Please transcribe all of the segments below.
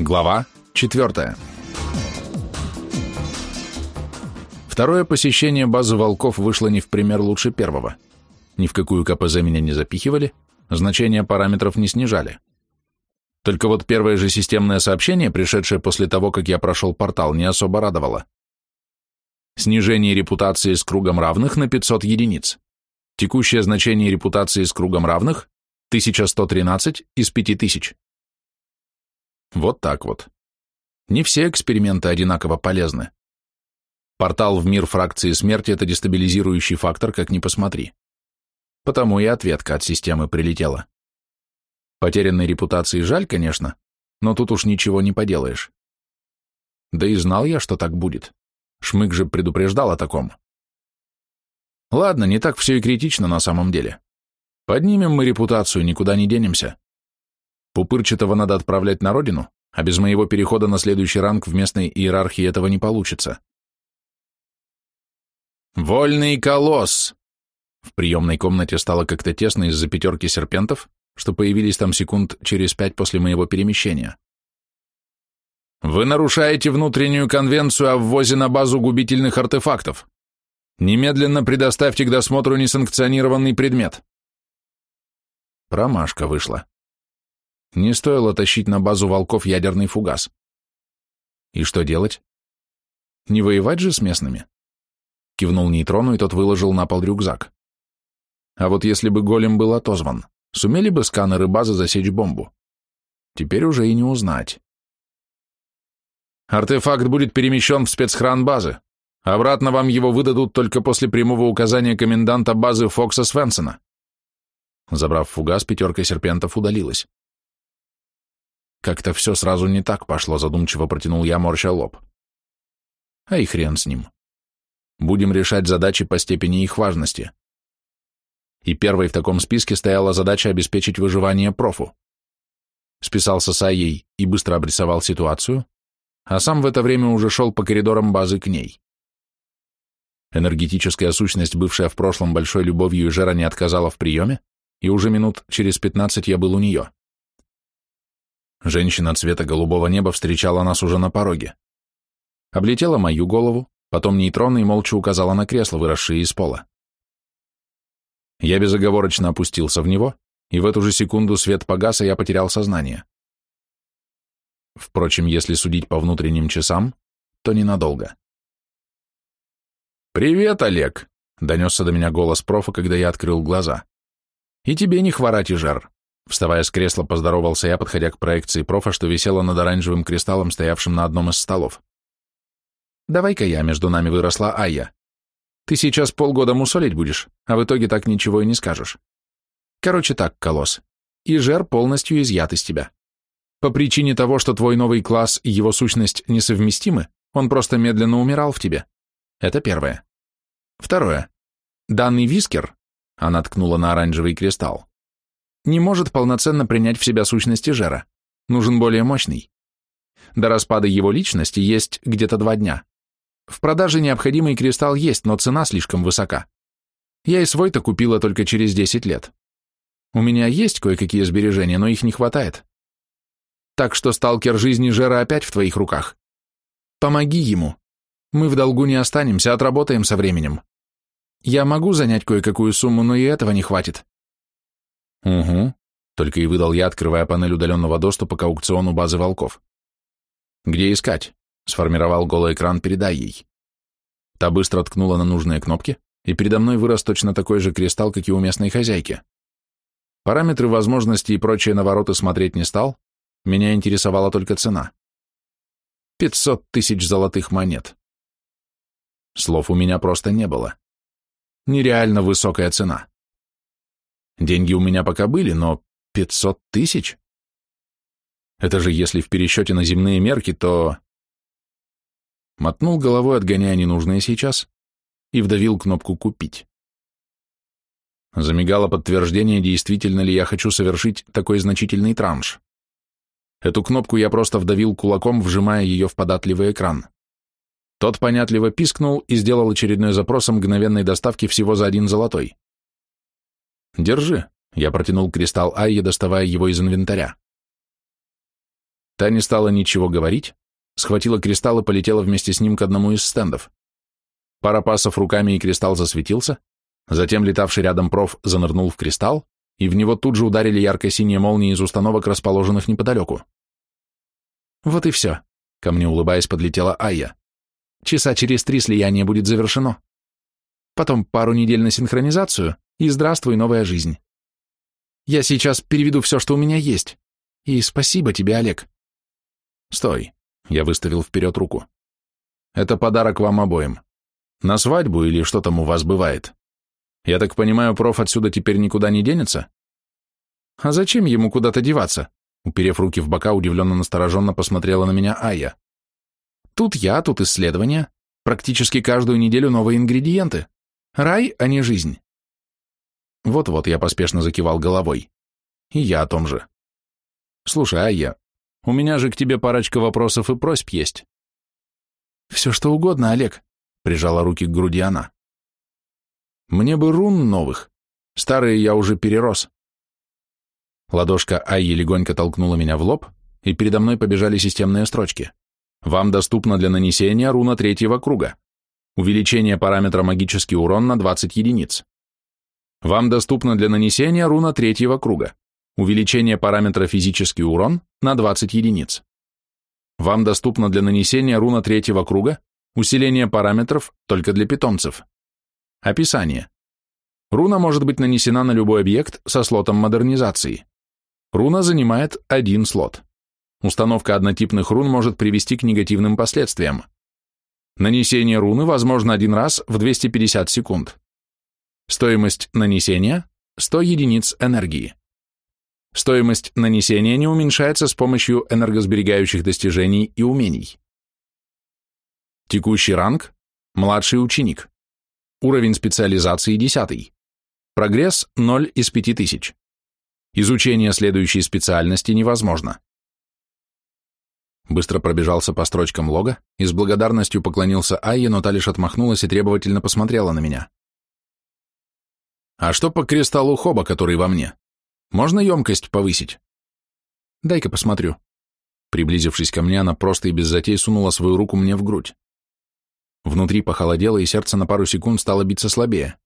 Глава 4. Второе посещение базы волков вышло не в пример лучше первого. Ни в какую КПЗ меня не запихивали, значения параметров не снижали. Только вот первое же системное сообщение, пришедшее после того, как я прошел портал, не особо радовало. Снижение репутации с кругом равных на 500 единиц. Текущее значение репутации с кругом равных – 1113 из 5000. Вот так вот. Не все эксперименты одинаково полезны. Портал в мир фракции смерти – это дестабилизирующий фактор, как ни посмотри. Потому и ответка от системы прилетела. Потерянной репутации жаль, конечно, но тут уж ничего не поделаешь. Да и знал я, что так будет. Шмык же предупреждал о таком. Ладно, не так все и критично на самом деле. Поднимем мы репутацию, никуда не денемся. Пупырчатого надо отправлять на родину, а без моего перехода на следующий ранг в местной иерархии этого не получится. «Вольный колосс!» В приемной комнате стало как-то тесно из-за пятерки серпентов, что появились там секунд через пять после моего перемещения. «Вы нарушаете внутреннюю конвенцию о ввозе на базу губительных артефактов. Немедленно предоставьте к досмотру несанкционированный предмет». Промашка вышла. Не стоило тащить на базу волков ядерный фугас. И что делать? Не воевать же с местными? Кивнул нейтрону, и тот выложил на пол рюкзак. А вот если бы голем был отозван, сумели бы сканеры базы засечь бомбу? Теперь уже и не узнать. Артефакт будет перемещен в спецхран базы. Обратно вам его выдадут только после прямого указания коменданта базы Фокса Свенсона. Забрав фугас, пятерка серпентов удалилась. Как-то все сразу не так пошло, задумчиво протянул я, морща лоб. А и хрен с ним. Будем решать задачи по степени их важности. И первой в таком списке стояла задача обеспечить выживание профу. Списался с Айей и быстро обрисовал ситуацию, а сам в это время уже шел по коридорам базы к ней. Энергетическая сущность, бывшая в прошлом большой любовью Жера, не отказала в приеме, и уже минут через пятнадцать я был у нее. Женщина цвета голубого неба встречала нас уже на пороге. Облетела мою голову, потом нейтронно и молча указала на кресло, выросшее из пола. Я безоговорочно опустился в него, и в эту же секунду свет погас, и я потерял сознание. Впрочем, если судить по внутренним часам, то ненадолго. «Привет, Олег!» — донесся до меня голос профа, когда я открыл глаза. «И тебе не хворать, и жар. Вставая с кресла, поздоровался я, подходя к проекции профа, что висела над оранжевым кристаллом, стоявшим на одном из столов. «Давай-ка я, между нами выросла Айя. Ты сейчас полгода мусолить будешь, а в итоге так ничего и не скажешь. Короче так, Колосс, и жер полностью изъят из тебя. По причине того, что твой новый класс и его сущность несовместимы, он просто медленно умирал в тебе. Это первое. Второе. Данный вискер, она ткнула на оранжевый кристалл, не может полноценно принять в себя сущности жера. Нужен более мощный. До распада его личности есть где-то два дня. В продаже необходимый кристалл есть, но цена слишком высока. Я и свой-то купила только через 10 лет. У меня есть кое-какие сбережения, но их не хватает. Так что сталкер жизни Жера опять в твоих руках. Помоги ему. Мы в долгу не останемся, отработаем со временем. Я могу занять кое-какую сумму, но и этого не хватит. «Угу», — только и выдал я, открывая панель удаленного доступа к аукциону базы волков. «Где искать?» — сформировал голый экран «Передай ей». Та быстро ткнула на нужные кнопки, и передо мной вырос точно такой же кристалл, как и у местной хозяйки. Параметры возможности и прочие навороты смотреть не стал, меня интересовала только цена. Пятьсот тысяч золотых монет. Слов у меня просто не было. Нереально высокая цена. Деньги у меня пока были, но 500 тысяч? Это же если в пересчете на земные мерки, то... Мотнул головой, отгоняя ненужное сейчас, и вдавил кнопку «Купить». Замигало подтверждение, действительно ли я хочу совершить такой значительный транш. Эту кнопку я просто вдавил кулаком, вжимая ее в податливый экран. Тот понятливо пискнул и сделал очередной запрос о мгновенной доставке всего за один золотой. «Держи», — я протянул кристалл Айе, доставая его из инвентаря. Та не стала ничего говорить, схватила кристалл и полетела вместе с ним к одному из стендов. Пара пасов руками и кристалл засветился, затем летавший рядом проф занырнул в кристалл, и в него тут же ударили ярко-синие молнии из установок, расположенных неподалеку. «Вот и все», — ко мне улыбаясь подлетела Айя. «Часа через три слияние будет завершено. Потом пару недель на синхронизацию, и здравствуй, новая жизнь. Я сейчас переведу все, что у меня есть. И спасибо тебе, Олег». «Стой», — я выставил вперед руку. «Это подарок вам обоим. На свадьбу или что там у вас бывает? Я так понимаю, проф отсюда теперь никуда не денется? А зачем ему куда-то деваться? Уперев руки в бока, удивленно настороженно посмотрела на меня Ая. Тут я, тут исследования. Практически каждую неделю новые ингредиенты. Рай, а не жизнь. Вот-вот я поспешно закивал головой. И я о том же. Слушай, Айя, у меня же к тебе парочка вопросов и просьб есть. Все что угодно, Олег, прижала руки к груди она. Мне бы рун новых. Старые я уже перерос. Ладошка Айи легонько толкнула меня в лоб, и передо мной побежали системные строчки. Вам доступно для нанесения руна третьего круга. Увеличение параметра магический урон на 20 единиц. Вам доступно для нанесения руна третьего круга. Увеличение параметра физический урон на 20 единиц. Вам доступно для нанесения руна третьего круга Усиление параметров только для питомцев. Описание. Руна может быть нанесена на любой объект со слотом модернизации. Руна занимает один слот. Установка однотипных рун может привести к негативным последствиям. Нанесение руны возможно один раз в 250 секунд. Стоимость нанесения – 100 единиц энергии. Стоимость нанесения не уменьшается с помощью энергосберегающих достижений и умений. Текущий ранг – младший ученик. Уровень специализации – 10. Прогресс – 0 из 5000. Изучение следующей специальности невозможно. Быстро пробежался по строчкам лога и с благодарностью поклонился Айе, но та лишь отмахнулась и требовательно посмотрела на меня. «А что по кристаллу Хоба, который во мне? Можно емкость повысить?» «Дай-ка посмотрю». Приблизившись ко мне, она просто и без затей сунула свою руку мне в грудь. Внутри похолодело, и сердце на пару секунд стало биться слабее.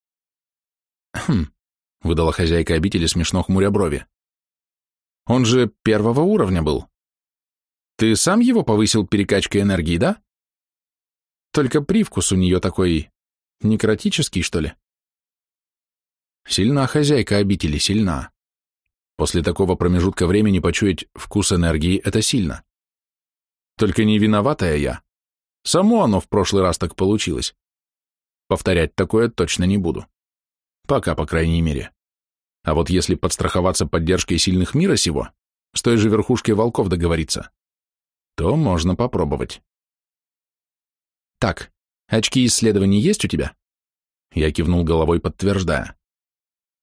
«Хм», — выдала хозяйка обители, смешно хмуря брови. «Он же первого уровня был. Ты сам его повысил перекачкой энергии, да? Только привкус у нее такой... некротический, что ли?» Сильна хозяйка обители, сильна. После такого промежутка времени почуять вкус энергии — это сильно. Только не виноватая я. Само оно в прошлый раз так получилось. Повторять такое точно не буду. Пока, по крайней мере. А вот если подстраховаться поддержкой сильных мира сего, с той же верхушкой волков договориться, то можно попробовать. Так, очки исследований есть у тебя? Я кивнул головой, подтверждая.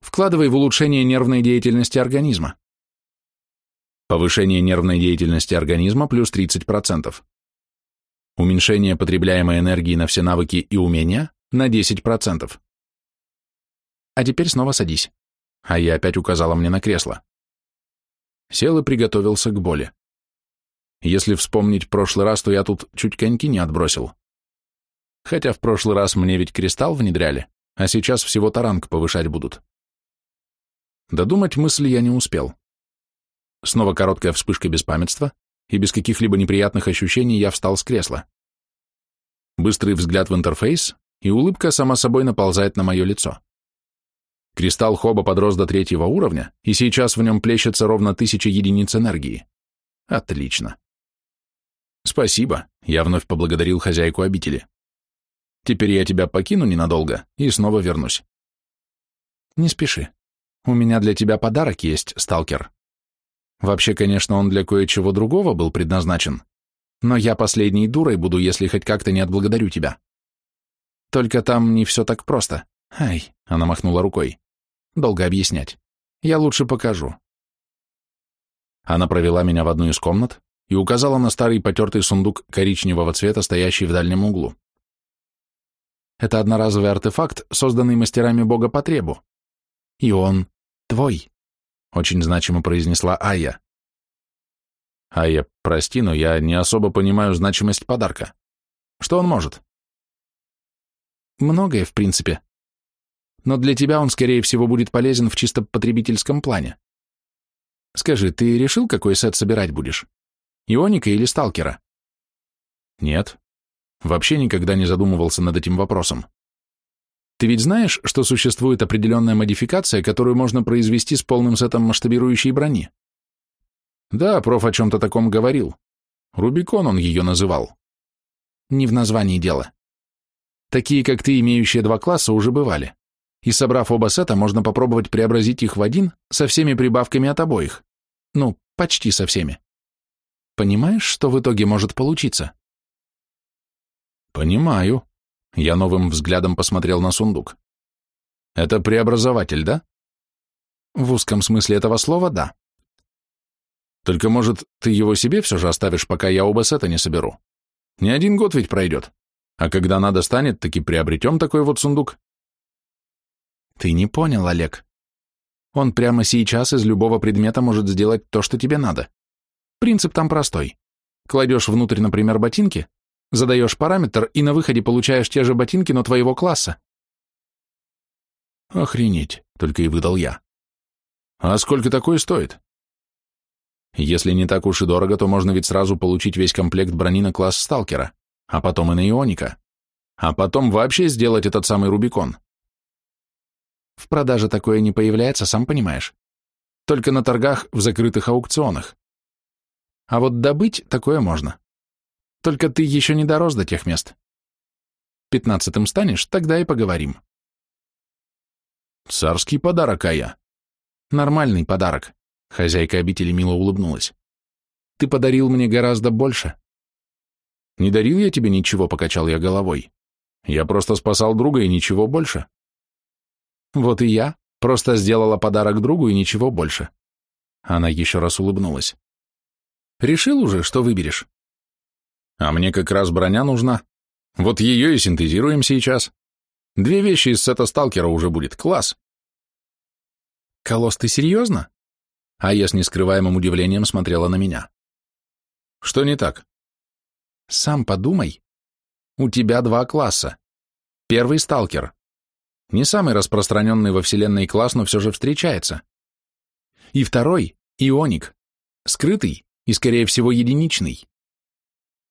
Вкладывай в улучшение нервной деятельности организма. Повышение нервной деятельности организма плюс 30% уменьшение потребляемой энергии на все навыки и умения на 10%. А теперь снова садись. А я опять указала мне на кресло. Сел и приготовился к боли. Если вспомнить прошлый раз, то я тут чуть коньки не отбросил. Хотя в прошлый раз мне ведь кристалл внедряли, а сейчас всего таранг повышать будут. Додумать мысли я не успел. Снова короткая вспышка беспамятства, и без каких-либо неприятных ощущений я встал с кресла. Быстрый взгляд в интерфейс, и улыбка сама собой наползает на мое лицо. Кристалл Хоба подрос до третьего уровня, и сейчас в нем плещется ровно тысяча единиц энергии. Отлично. Спасибо, я вновь поблагодарил хозяйку обители. Теперь я тебя покину ненадолго и снова вернусь. Не спеши. У меня для тебя подарок есть, сталкер. Вообще, конечно, он для кое-чего другого был предназначен, но я последней дурой буду, если хоть как-то не отблагодарю тебя. Только там не все так просто. Ай, она махнула рукой. Долго объяснять. Я лучше покажу. Она провела меня в одну из комнат и указала на старый потертый сундук коричневого цвета, стоящий в дальнем углу. Это одноразовый артефакт, созданный мастерами бога по требу. И он твой очень значимо произнесла Ая. А я, прости, но я не особо понимаю значимость подарка. Что он может? Многое, в принципе. Но для тебя он, скорее всего, будет полезен в чисто потребительском плане. Скажи, ты решил, какой сет собирать будешь? Ионика или сталкера? Нет. Вообще никогда не задумывался над этим вопросом. Ты ведь знаешь, что существует определенная модификация, которую можно произвести с полным сетом масштабирующей брони? Да, проф о чем-то таком говорил. Рубикон он ее называл. Не в названии дело. Такие, как ты, имеющие два класса, уже бывали. И собрав оба сета, можно попробовать преобразить их в один со всеми прибавками от обоих. Ну, почти со всеми. Понимаешь, что в итоге может получиться? Понимаю. Я новым взглядом посмотрел на сундук. Это преобразователь, да? В узком смысле этого слова, да. Только, может, ты его себе все же оставишь, пока я оба сета не соберу? Не один год ведь пройдет. А когда надо станет, таки приобретем такой вот сундук. Ты не понял, Олег. Он прямо сейчас из любого предмета может сделать то, что тебе надо. Принцип там простой. Кладешь внутрь, например, ботинки, задаешь параметр и на выходе получаешь те же ботинки, но твоего класса. Охренеть, только и выдал я. А сколько такое стоит? Если не так уж и дорого, то можно ведь сразу получить весь комплект брони на класс сталкера, а потом и на ионика. А потом вообще сделать этот самый Рубикон. В продаже такое не появляется, сам понимаешь. Только на торгах в закрытых аукционах. А вот добыть такое можно. Только ты еще не дорос до тех мест. Пятнадцатым станешь, тогда и поговорим. Царский подарок, а я. Нормальный подарок. Хозяйка обители мило улыбнулась. Ты подарил мне гораздо больше. Не дарил я тебе ничего, покачал я головой. Я просто спасал друга и ничего больше. Вот и я просто сделала подарок другу и ничего больше. Она еще раз улыбнулась. Решил уже, что выберешь? А мне как раз броня нужна. Вот ее и синтезируем сейчас. Две вещи из сета сталкера уже будет. Класс. Колосс, ты серьезно? А я с нескрываемым удивлением смотрела на меня. Что не так? Сам подумай. У тебя два класса. Первый — сталкер. Не самый распространенный во Вселенной класс, но все же встречается. И второй — ионик. Скрытый и, скорее всего, единичный.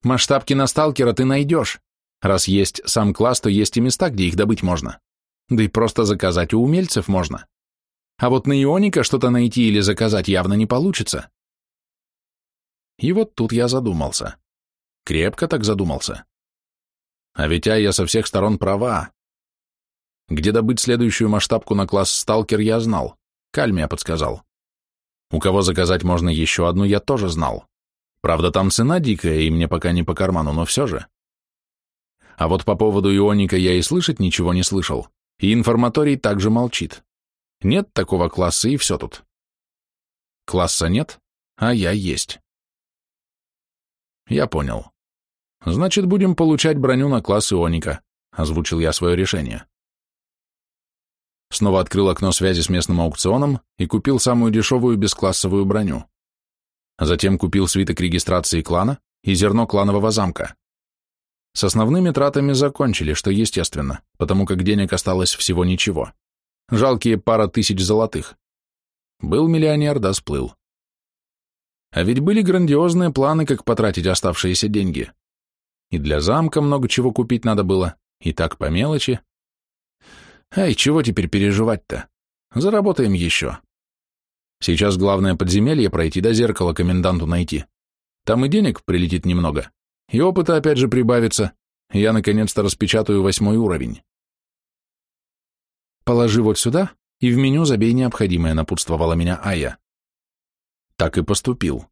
Масштабки на сталкера ты найдешь. Раз есть сам класс, то есть и места, где их добыть можно. Да и просто заказать у умельцев можно. А вот на ионика что-то найти или заказать явно не получится. И вот тут я задумался. Крепко так задумался. А ведь а я со всех сторон права. Где добыть следующую масштабку на класс сталкер я знал. Кальмия подсказал. У кого заказать можно еще одну, я тоже знал. Правда, там цена дикая, и мне пока не по карману, но все же. А вот по поводу ионика я и слышать ничего не слышал, и информаторий также молчит. Нет такого класса, и все тут. Класса нет, а я есть. Я понял. Значит, будем получать броню на класс ионика, озвучил я свое решение. Снова открыл окно связи с местным аукционом и купил самую дешевую бесклассовую броню. Затем купил свиток регистрации клана и зерно кланового замка. С основными тратами закончили, что естественно, потому как денег осталось всего ничего. Жалкие пара тысяч золотых. Был миллионер, да сплыл. А ведь были грандиозные планы, как потратить оставшиеся деньги. И для замка много чего купить надо было, и так по мелочи. Ай, чего теперь переживать-то? Заработаем еще. Сейчас главное подземелье пройти, до зеркала коменданту найти. Там и денег прилетит немного, и опыта опять же прибавится, я наконец-то распечатаю восьмой уровень. Положи вот сюда и в меню забей необходимое, напутствовала меня Ая. Так и поступил.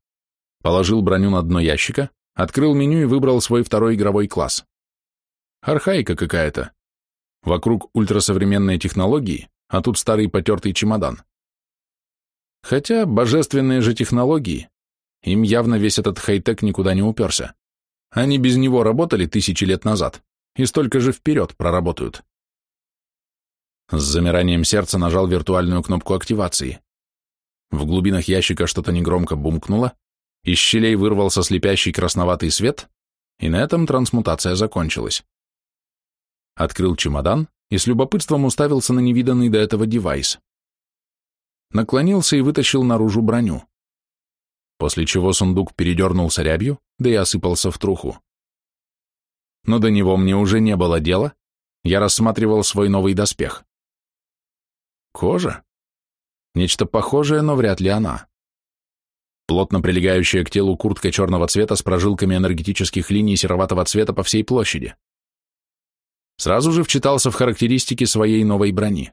Положил броню на дно ящика, открыл меню и выбрал свой второй игровой класс. Архаика какая-то. Вокруг ультрасовременные технологии, а тут старый потертый чемодан. Хотя божественные же технологии, им явно весь этот хай-тек никуда не уперся. Они без него работали тысячи лет назад и столько же вперед проработают. С замиранием сердца нажал виртуальную кнопку активации. В глубинах ящика что-то негромко бумкнуло, из щелей вырвался слепящий красноватый свет, и на этом трансмутация закончилась. Открыл чемодан и с любопытством уставился на невиданный до этого девайс. Наклонился и вытащил наружу броню. После чего сундук передернулся рябью, да и осыпался в труху. Но до него мне уже не было дела, я рассматривал свой новый доспех. Кожа? Нечто похожее, но вряд ли она. Плотно прилегающая к телу куртка черного цвета с прожилками энергетических линий сероватого цвета по всей площади. Сразу же вчитался в характеристики своей новой брони.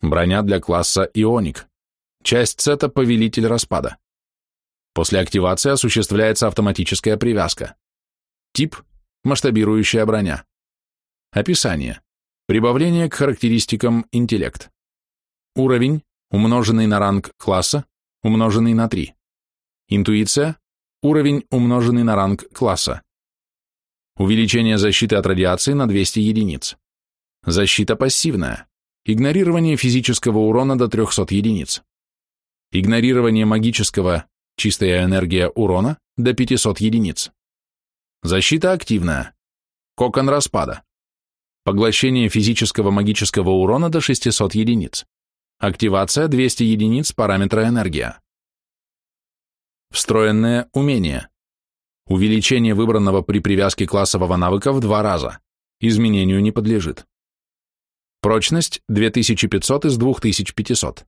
Броня для класса Ионик. Часть сета Повелитель Распада. После активации осуществляется автоматическая привязка. Тип – масштабирующая броня. Описание. Прибавление к характеристикам интеллект. Уровень, умноженный на ранг класса, умноженный на 3. Интуиция, уровень, умноженный на ранг класса. Увеличение защиты от радиации на 200 единиц. Защита пассивная. Игнорирование физического урона до 300 единиц. Игнорирование магического, чистая энергия урона, до 500 единиц. Защита активная. Кокон распада. Поглощение физического магического урона до 600 единиц. Активация 200 единиц параметра энергия. Встроенное умение. Увеличение выбранного при привязке классового навыка в два раза. Изменению не подлежит. Прочность 2500 из 2500.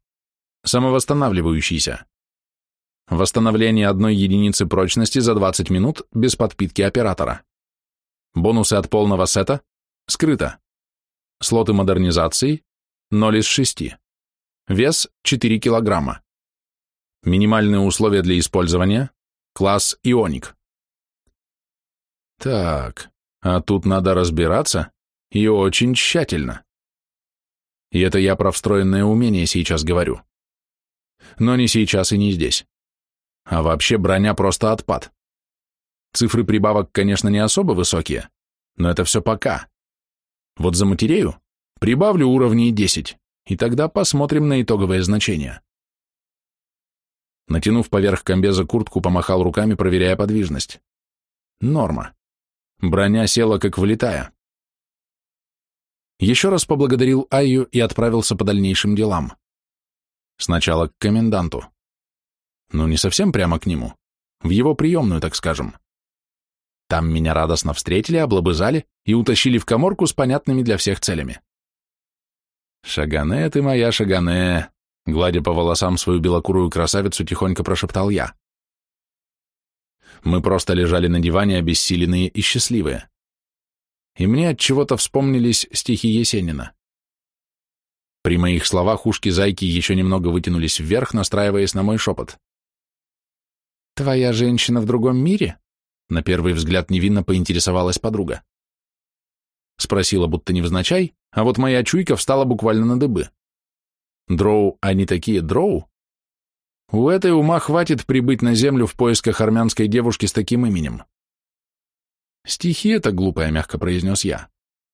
Самовосстанавливающийся. Восстановление одной единицы прочности за 20 минут без подпитки оператора. Бонусы от полного сета Скрыто. Слоты модернизации 0 из 6. Вес 4 килограмма. Минимальные условия для использования. Класс Ионик. Так, а тут надо разбираться, и очень тщательно. И это я про встроенное умение сейчас говорю. Но не сейчас и не здесь. А вообще броня просто отпад. Цифры прибавок, конечно, не особо высокие, но это все пока. Вот за матерею прибавлю уровней 10, и тогда посмотрим на итоговое значение. Натянув поверх комбеза куртку, помахал руками, проверяя подвижность. Норма. Броня села как влетая. Еще раз поблагодарил Айю и отправился по дальнейшим делам. Сначала к коменданту. Ну, не совсем прямо к нему. В его приемную, так скажем. Там меня радостно встретили, облобызали и утащили в коморку с понятными для всех целями. «Шагане ты моя, Шагане!» Гладя по волосам свою белокурую красавицу, тихонько прошептал я. Мы просто лежали на диване, обессиленные и счастливые. И мне от чего-то вспомнились стихи Есенина. При моих словах ушки зайки еще немного вытянулись вверх, настраиваясь на мой шепот. «Твоя женщина в другом мире?» На первый взгляд невинно поинтересовалась подруга. Спросила, будто невзначай, а вот моя чуйка встала буквально на дыбы. Дроу, они такие дроу? У этой ума хватит прибыть на землю в поисках армянской девушки с таким именем. Стихи это глупое, мягко произнес я,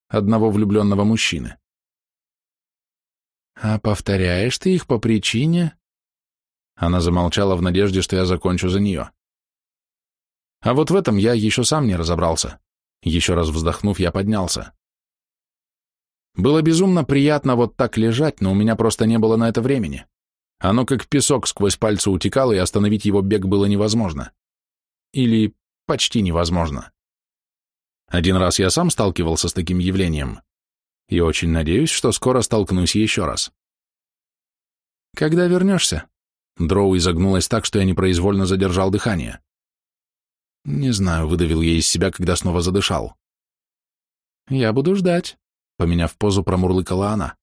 одного влюбленного мужчины. А повторяешь ты их по причине? Она замолчала в надежде, что я закончу за нее. А вот в этом я еще сам не разобрался. Еще раз вздохнув, я поднялся. Было безумно приятно вот так лежать, но у меня просто не было на это времени. Оно как песок сквозь пальцы утекало, и остановить его бег было невозможно. Или почти невозможно. Один раз я сам сталкивался с таким явлением, и очень надеюсь, что скоро столкнусь еще раз. «Когда вернешься?» Дроу изогнулась так, что я непроизвольно задержал дыхание. Не знаю, выдавил я из себя, когда снова задышал. Я буду ждать, поменяв позу, промурлыкала она.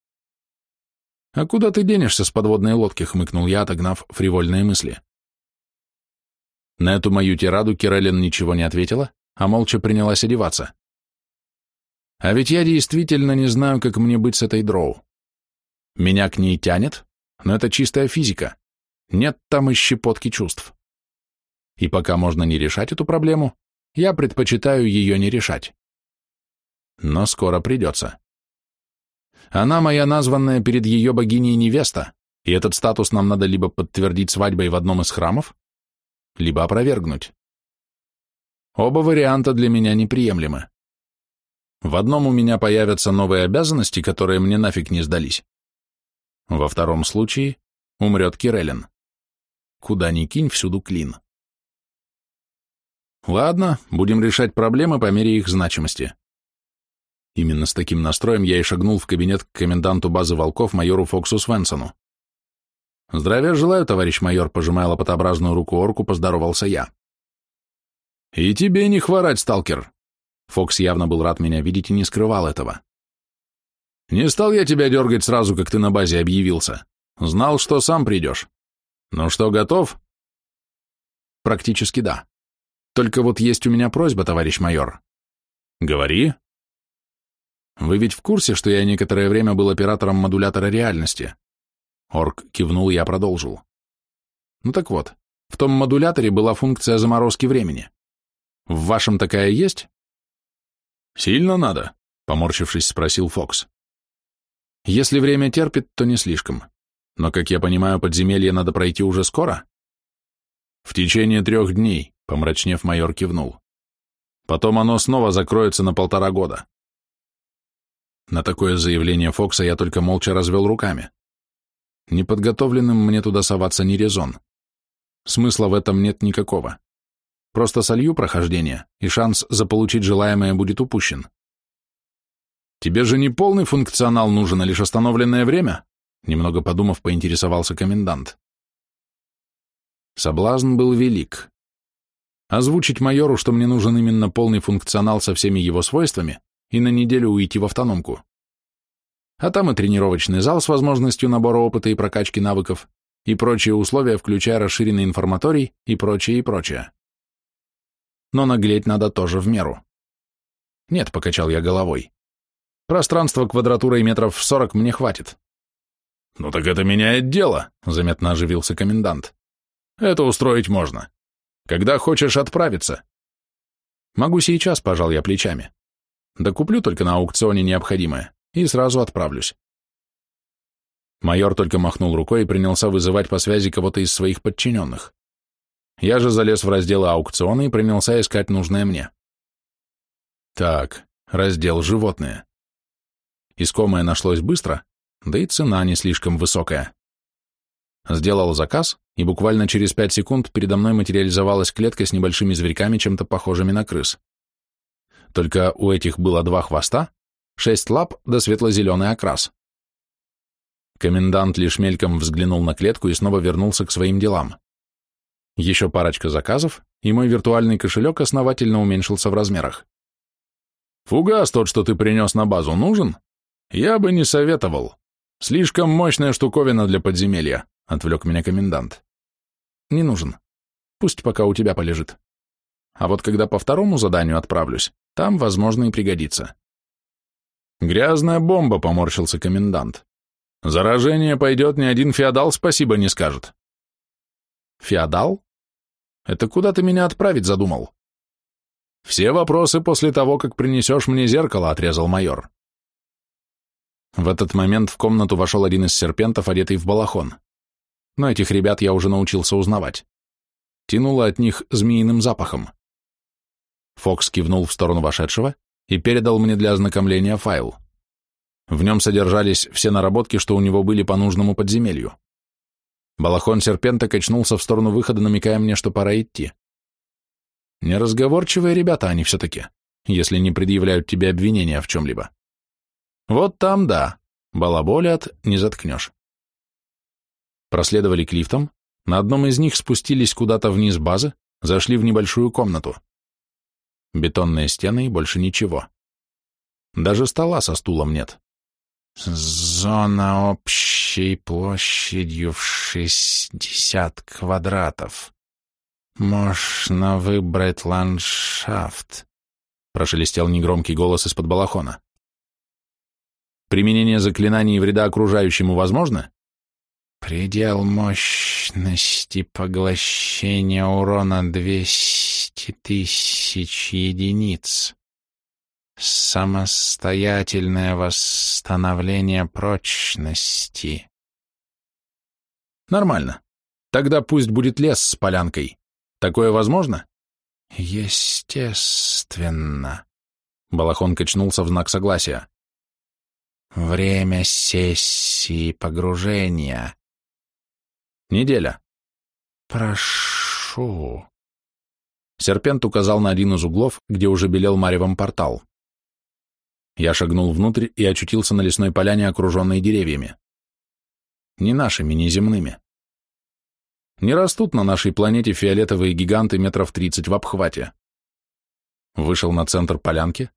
А куда ты денешься с подводной лодки, хмыкнул я, отогнав фривольные мысли. На эту мою тираду Кирелин ничего не ответила, а молча принялась одеваться. А ведь я действительно не знаю, как мне быть с этой дроу. Меня к ней тянет, но это чистая физика. Нет там и щепотки чувств. И пока можно не решать эту проблему, я предпочитаю ее не решать. Но скоро придется. Она моя названная перед ее богиней невеста, и этот статус нам надо либо подтвердить свадьбой в одном из храмов, либо опровергнуть. Оба варианта для меня неприемлемы. В одном у меня появятся новые обязанности, которые мне нафиг не сдались. Во втором случае умрет Кирелин. Куда ни кинь, всюду клин. Ладно, будем решать проблемы по мере их значимости. Именно с таким настроем я и шагнул в кабинет к коменданту базы волков майору Фоксу Свенсону. «Здравия желаю, товарищ майор», — пожимая лопатообразную руку орку, поздоровался я. «И тебе не хворать, сталкер!» Фокс явно был рад меня видеть и не скрывал этого. «Не стал я тебя дергать сразу, как ты на базе объявился. Знал, что сам придешь. Ну что, готов?» «Практически да. Только вот есть у меня просьба, товарищ майор». «Говори», вы ведь в курсе, что я некоторое время был оператором модулятора реальности? Орк кивнул, я продолжил. Ну так вот, в том модуляторе была функция заморозки времени. В вашем такая есть? Сильно надо? Поморщившись, спросил Фокс. Если время терпит, то не слишком. Но, как я понимаю, подземелье надо пройти уже скоро? В течение трех дней, помрачнев, майор кивнул. Потом оно снова закроется на полтора года. На такое заявление Фокса я только молча развел руками. Неподготовленным мне туда соваться не резон. Смысла в этом нет никакого. Просто солью прохождение, и шанс заполучить желаемое будет упущен. Тебе же не полный функционал нужен, а лишь остановленное время? Немного подумав, поинтересовался комендант. Соблазн был велик. Озвучить майору, что мне нужен именно полный функционал со всеми его свойствами, и на неделю уйти в автономку. А там и тренировочный зал с возможностью набора опыта и прокачки навыков, и прочие условия, включая расширенный информаторий и прочее, и прочее. Но наглеть надо тоже в меру. Нет, покачал я головой. Пространство квадратурой метров в сорок мне хватит. Ну так это меняет дело, заметно оживился комендант. Это устроить можно. Когда хочешь отправиться? Могу сейчас, пожал я плечами. Да куплю только на аукционе необходимое и сразу отправлюсь. Майор только махнул рукой и принялся вызывать по связи кого-то из своих подчиненных. Я же залез в раздел аукциона и принялся искать нужное мне. Так, раздел «Животные». Искомое нашлось быстро, да и цена не слишком высокая. Сделал заказ, и буквально через пять секунд передо мной материализовалась клетка с небольшими зверьками, чем-то похожими на крыс. Только у этих было два хвоста, шесть лап да светло-зеленый окрас. Комендант лишь мельком взглянул на клетку и снова вернулся к своим делам. Еще парочка заказов, и мой виртуальный кошелек основательно уменьшился в размерах. «Фугас тот, что ты принес на базу, нужен? Я бы не советовал. Слишком мощная штуковина для подземелья», — отвлек меня комендант. «Не нужен. Пусть пока у тебя полежит. А вот когда по второму заданию отправлюсь, там, возможно, и пригодится. Грязная бомба, поморщился комендант. Заражение пойдет, ни один феодал спасибо не скажет. Феодал? Это куда ты меня отправить задумал? Все вопросы после того, как принесешь мне зеркало, отрезал майор. В этот момент в комнату вошел один из серпентов, одетый в балахон. Но этих ребят я уже научился узнавать. Тянуло от них змеиным запахом. Фокс кивнул в сторону вошедшего и передал мне для ознакомления файл. В нем содержались все наработки, что у него были по нужному подземелью. Балахон серпента качнулся в сторону выхода, намекая мне, что пора идти. Неразговорчивые ребята они все-таки, если не предъявляют тебе обвинения в чем-либо. Вот там да, балаболят, не заткнешь. Проследовали к лифтам, на одном из них спустились куда-то вниз базы, зашли в небольшую комнату. Бетонные стены и больше ничего. Даже стола со стулом нет. Зона общей площадью в шестьдесят квадратов. Можно выбрать ландшафт, прошелестел негромкий голос из-под балахона. Применение заклинаний вреда окружающему возможно? Предел мощности поглощения урона 200 тысяч единиц. Самостоятельное восстановление прочности. Нормально. Тогда пусть будет лес с полянкой. Такое возможно? Естественно. Балахон качнулся в знак согласия. Время сессии погружения. Неделя. Прошу. Серпент указал на один из углов, где уже белел маревом портал. Я шагнул внутрь и очутился на лесной поляне, окруженной деревьями. Не нашими, не земными. Не растут на нашей планете фиолетовые гиганты метров тридцать в обхвате. Вышел на центр полянки,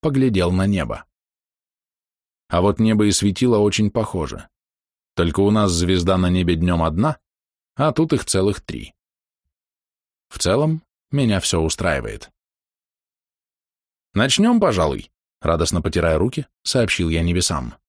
поглядел на небо. А вот небо и светило очень похоже. Только у нас звезда на небе днем одна, а тут их целых три. В целом, меня все устраивает. Начнем, пожалуй, радостно потирая руки, сообщил я небесам.